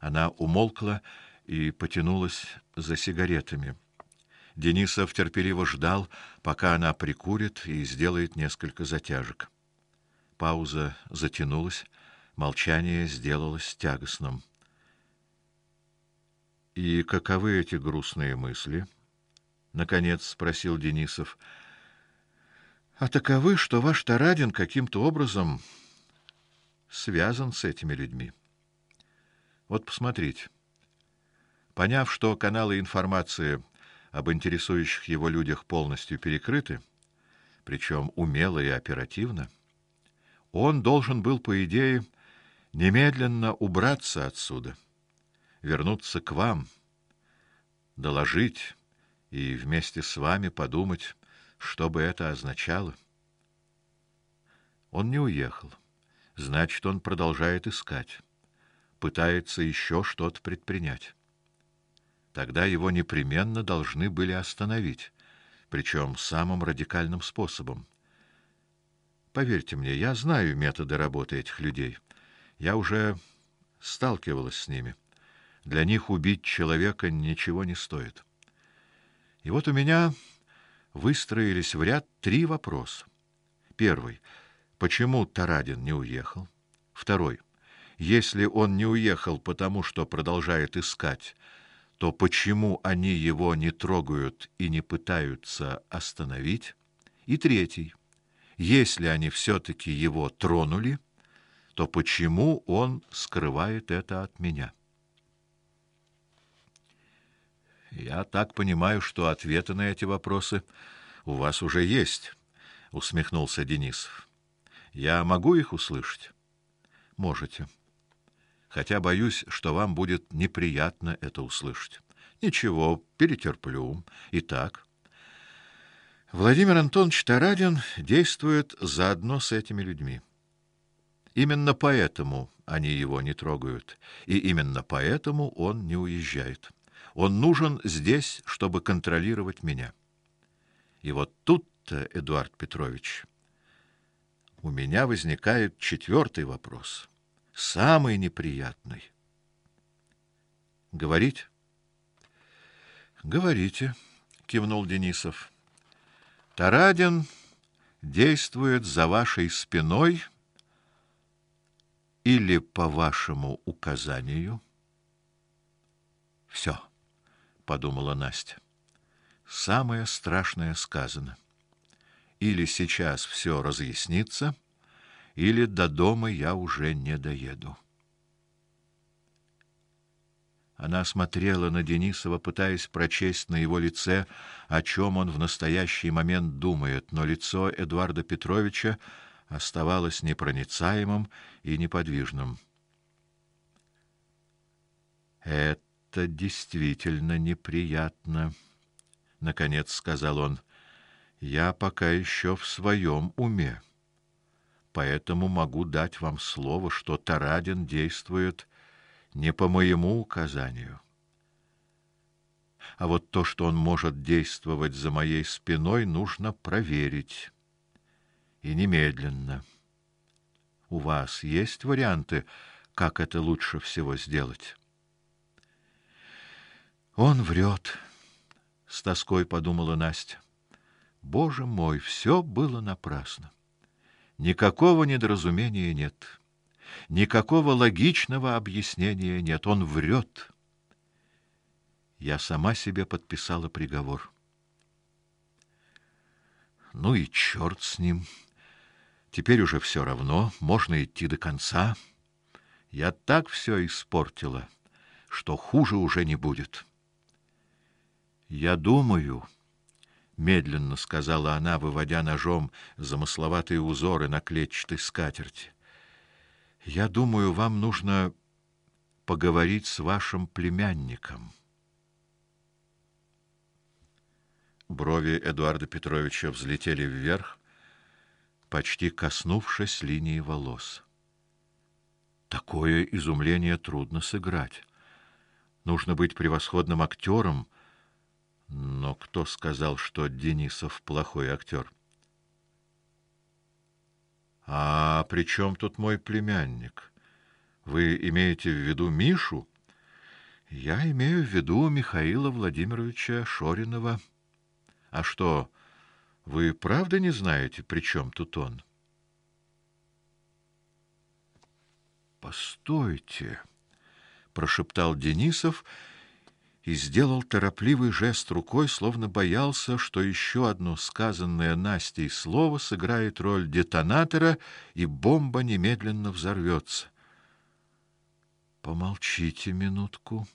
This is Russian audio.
Она умолкла и потянулась за сигаретами. Денисов терпеливо ждал, пока она прикурит и сделает несколько затяжек. Пауза затянулась, молчание сделалось тягостным. И каковы эти грустные мысли? наконец спросил Денисов. А таковы, что ваш Тарадин каким-то образом связан с этими людьми. Вот посмотрите. Поняв, что каналы информации об интересующих его людях полностью перекрыты, причем умело и оперативно, он должен был, по идее, немедленно убраться отсюда, вернуться к вам, доложить и вместе с вами подумать, что бы это означало. Он не уехал. Значит, он продолжает искать, пытается еще что-то предпринять. Тогда его непременно должны были остановить, причем самым радикальным способом. Поверьте мне, я знаю методы работы этих людей. Я уже сталкивалась с ними. Для них убить человека ничего не стоит. И вот у меня выстроились в ряд три вопроса. Первый: почему Тарадин не уехал? Второй: если он не уехал потому, что продолжает искать, то почему они его не трогают и не пытаются остановить? И третий: если они все таки его тронули, то почему он скрывает это от меня? Я так понимаю, что ответы на эти вопросы у вас уже есть, усмехнулся Денисов. Я могу их услышать? Можете хотя боюсь, что вам будет неприятно это услышать. Ничего, перетерплю. Итак, Владимир Антонович Тарадин действует заодно с этими людьми. Именно поэтому они его не трогают, и именно поэтому он не уезжает. Он нужен здесь, чтобы контролировать меня. И вот тут-то, Эдуард Петрович, у меня возникает четвертый вопрос самый неприятный. Говорить? Говорите, кивнул Денисов. Тарадин действует за вашей спиной или по вашему указанию? Все, подумала Настя. Самое страшное сказано. Или сейчас все разъяснится, или до дома я уже не доеду. Она смотрела на Денисова, пытаясь прочесть на его лице, о чем он в настоящий момент думает, но лицо Эдуарда Петровича оставалось непроницаемым и неподвижным. Это действительно неприятно, наконец сказал он. Я пока еще в своем уме поэтому могу дать вам слово, что Тарадин действует не по моему указанию. А вот то, что он может действовать за моей спиной, нужно проверить. И немедленно. У вас есть варианты, как это лучше всего сделать? Он врет, с тоской подумала Настя. Боже мой, все было напрасно. Никакого недоразумения нет. Никакого логичного объяснения нет. Он врет. Я сама себе подписала приговор. Ну и черт с ним. Теперь уже все равно, можно идти до конца. Я так все испортила, что хуже уже не будет. Я думаю, медленно сказала она, выводя ножом замысловатые узоры на клетчатой скатерти. Я думаю, вам нужно поговорить с вашим племянником. Брови Эдуарда Петровича взлетели вверх, почти коснувшись линии волос. Такое изумление трудно сыграть. Нужно быть превосходным актером — но кто сказал, что Денисов плохой актер? А при чем тут мой племянник? Вы имеете в виду Мишу? Я имею в виду Михаила Владимировича Шоринова. А что, вы правда не знаете, при чем тут он? Постойте, прошептал Денисов и сделал торопливый жест рукой, словно боялся, что еще одно сказанное Настей слово сыграет роль детонатора, и бомба немедленно взорвется. Помолчите минутку,